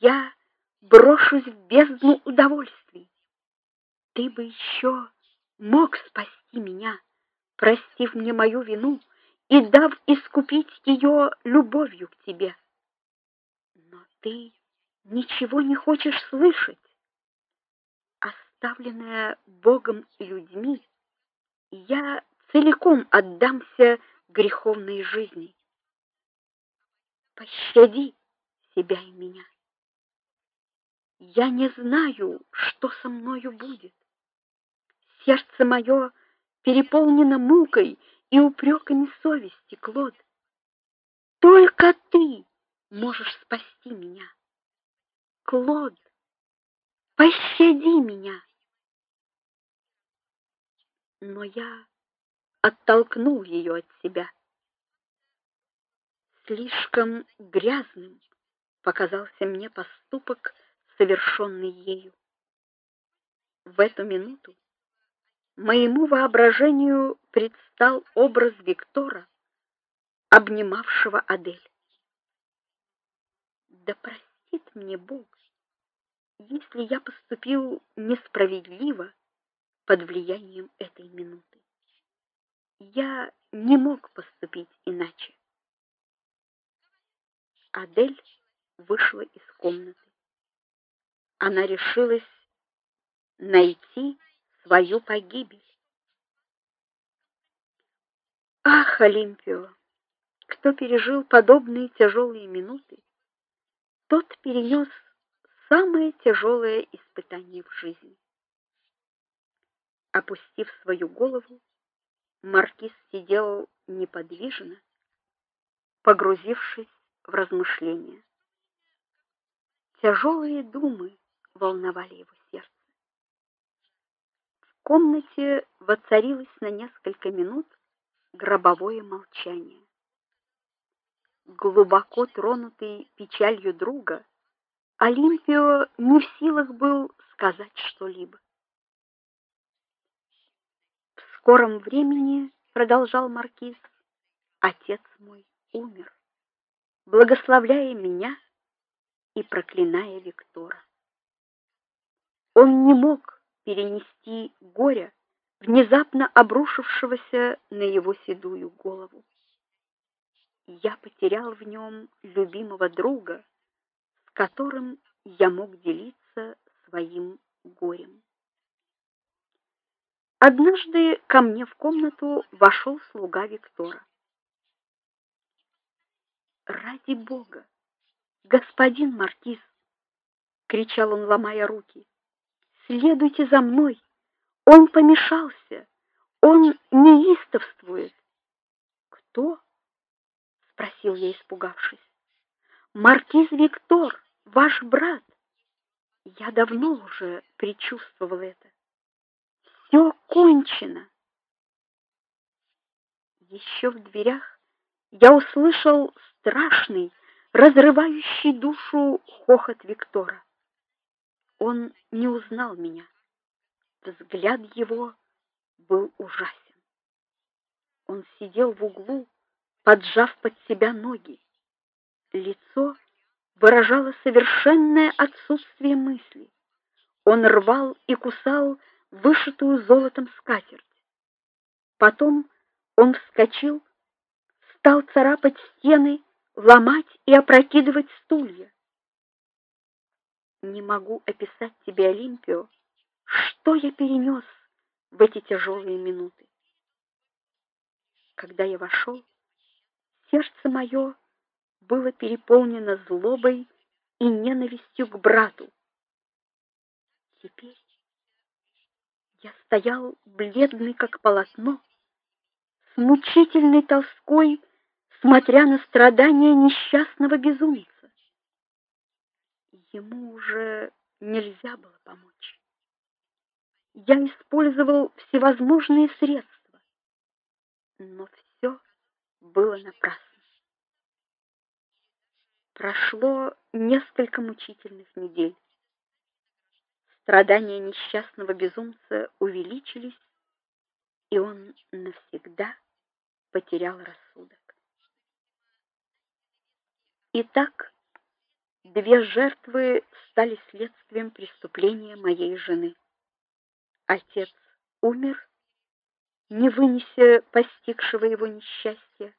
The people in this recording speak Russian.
я брошусь в бездну удовольствий. Ты бы еще мог спасти меня, простив мне мою вину и дав искупить ее любовью к тебе. Но ты ничего не хочешь слышать. Оставленная Богом и людьми, я целиком отдамся греховной жизни. Пощади себя и меня. Я не знаю, что со мною будет. Сердце мое переполнено мукой и упреками совести, Клод. Только ты можешь спасти меня. Клод, пощади меня. Но я оттолкнул ее от себя. Слишком грязным показался мне поступок, совершенный ею. В эту минуту моему воображению предстал образ Виктора, обнимавшего Адель. Да простит мне Бог, если я поступил несправедливо под влиянием этой минуты. Я не мог поступить иначе. Адель вышла из комнаты. Она решилась найти свою погибель. Ах, Олимпио, кто пережил подобные тяжелые минуты, тот перенес самое тяжелое испытание в жизни. Опустив свою голову, маркиз сидел неподвижно, погрузившись в размышления. Тяжелые думы волновали его сердце. В комнате воцарилось на несколько минут гробовое молчание. Глубоко тронутый печалью друга, Олимпио не в силах был сказать что-либо. В скором времени, продолжал маркиз, отец мой умер, благословляя меня и проклиная Виктора. Он не мог перенести горя, внезапно обрушившегося на его седую голову. Я потерял в нем любимого друга, с которым я мог делиться своим горем. Однажды ко мне в комнату вошел слуга Виктора. Ради бога, господин маркиз, кричал он, ломая руки. Следуйте за мной. Он помешался. Он неистовствует. Кто? спросил я, испугавшись. Маркиз Виктор, ваш брат. Я давно уже предчувствовал это. Все кончено. Еще в дверях я услышал страшный, разрывающий душу хохот Виктора. Он не узнал меня. Взгляд его был ужасен. Он сидел в углу, поджав под себя ноги. Лицо выражало совершенное отсутствие мысли. Он рвал и кусал вышитую золотом скатерть. Потом он вскочил, стал царапать стены, ломать и опрокидывать стулья. Не могу описать тебе, Олимпио, что я перенес в эти тяжелые минуты. Когда я вошел, сердце мое было переполнено злобой и ненавистью к брату. Теперь я стоял бледный как полотно, с мучительной тоской, смотря на страдания несчастного безумца. Ему уже нельзя было помочь. Я использовал всевозможные средства, но все было напрасно. Прошло несколько мучительных недель. Страдания несчастного безумца увеличились, и он навсегда потерял рассудок. Итак, две жертвы стали следствием преступления моей жены. Отец умер, не вынеся постигшего его несчастья.